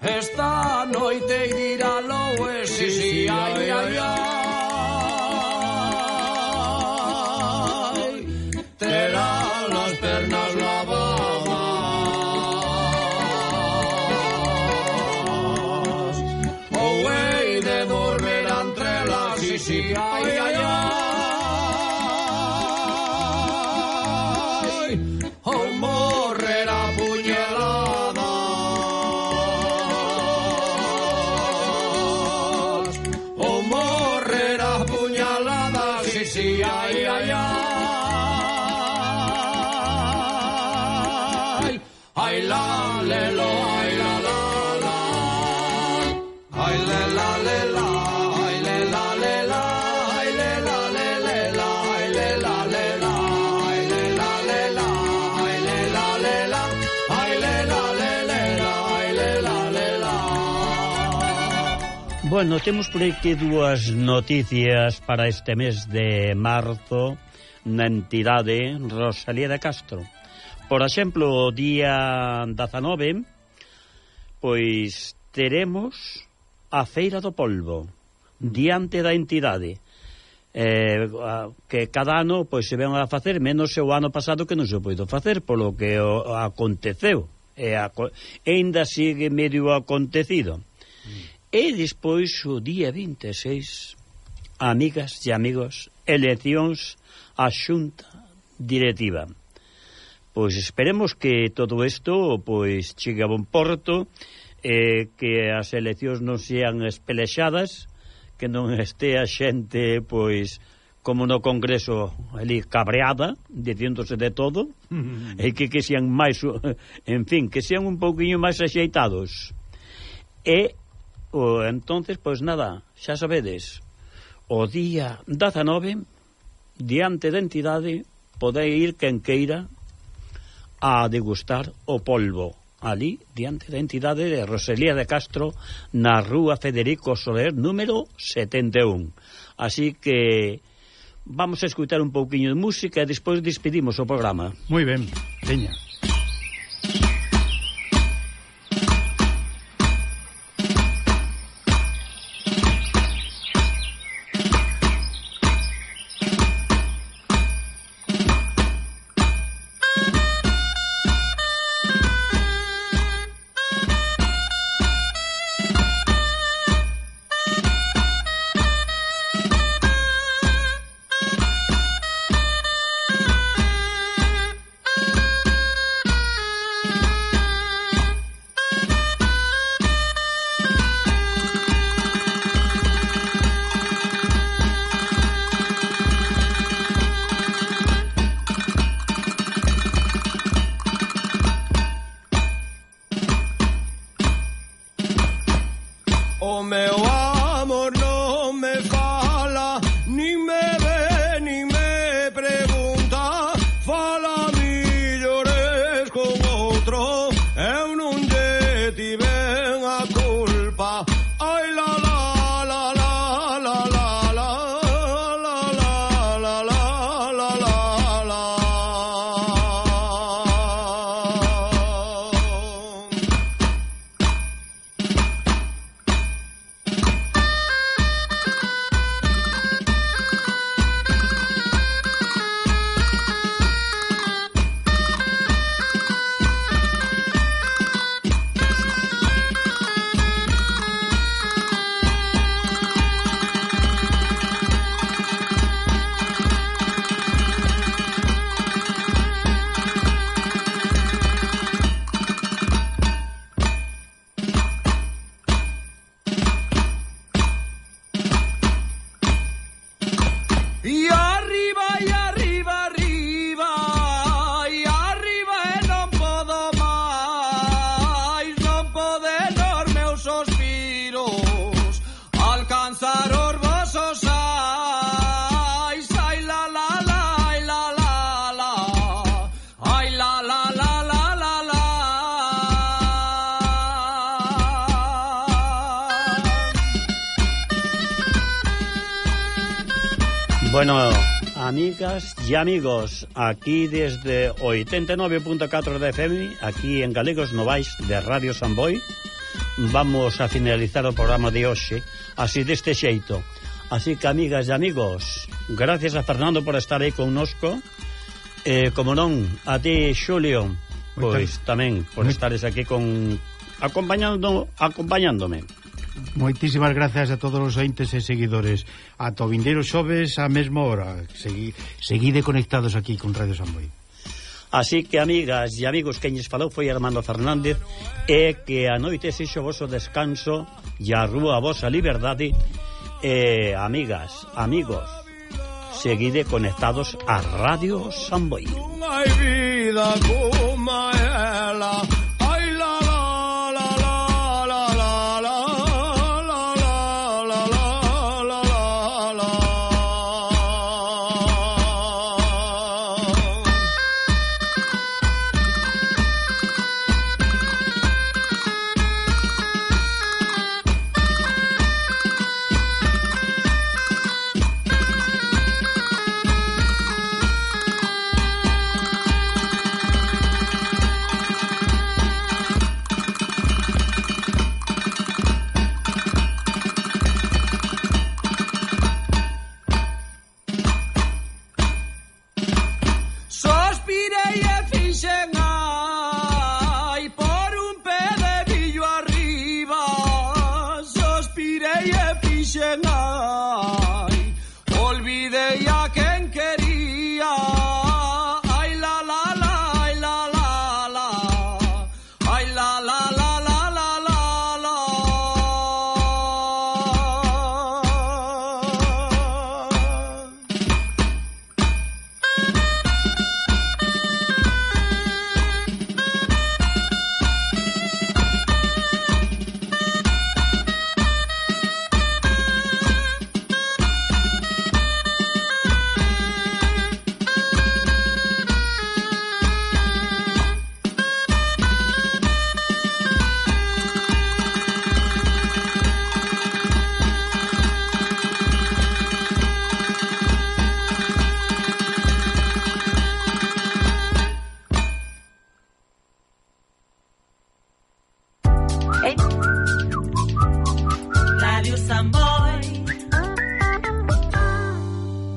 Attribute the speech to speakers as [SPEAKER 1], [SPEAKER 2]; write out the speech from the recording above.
[SPEAKER 1] Esta noite irá a loe, sí, sí, ay, ay, ay. sí, ay, ay, ay, oh, morre la puñalada. Oh, morre la puñalada, sí, sí, ay, ay, ay.
[SPEAKER 2] Bueno, temos por aquí dúas noticias para este mes de marzo na entidade Rosalía de Castro. Por exemplo, o día 19, pois teremos a Feira do Polvo diante da entidade. Eh, que cada ano pois se ven a facer menos o ano pasado que non se poido facer polo que o aconteceu. E, a, e ainda sigue medio acontecido. Mm. E despois o día 26, amigas e amigos, eleccións á xunta directiva. Pois esperemos que todo isto pois chegue a bon porto, eh, que as eleccións non sean espelexadas, que non estea xente pois como no Congreso ali cabreada, dicíndose de todo, e que, que sean máis, en fin, que sean un pouquiño máis axeitados. E O, entonces, pois nada, xa sabedes, o día 19, diante da entidade, podei ir quen queira a degustar o polvo. Ali diante da entidade de Roselía de Castro na rúa Federico Soler número 71 así que vamos a escutar un pouquiño de música e despois despedimos o programa.
[SPEAKER 3] Moi ben,
[SPEAKER 1] teña Yeah.
[SPEAKER 2] Bueno, amigas y amigos, aquí desde 89.4 de FM, aquí en Galegos Novais de Radio Samboy, vamos a finalizar o programa de hoxe, así deste xeito. Así que, amigas e amigos, gracias a Fernando por estar aí connosco, eh, como non, a ti, Xulio, pois tamén por estares aquí con acompañando acompañándome.
[SPEAKER 3] Moitísimas gracias a todos os ointes e seguidores. A o vindeiro xoves a mesma hora. Segui, seguide conectados aquí con Radio Samboy.
[SPEAKER 2] Así que, amigas e amigos, que falou foi Armando Fernández e que a noite sexo vosso descanso e a rúa a vosa liberdade e, amigas, amigos, seguide conectados a Radio Samboy.
[SPEAKER 4] Non hai vida como ela
[SPEAKER 1] yeah.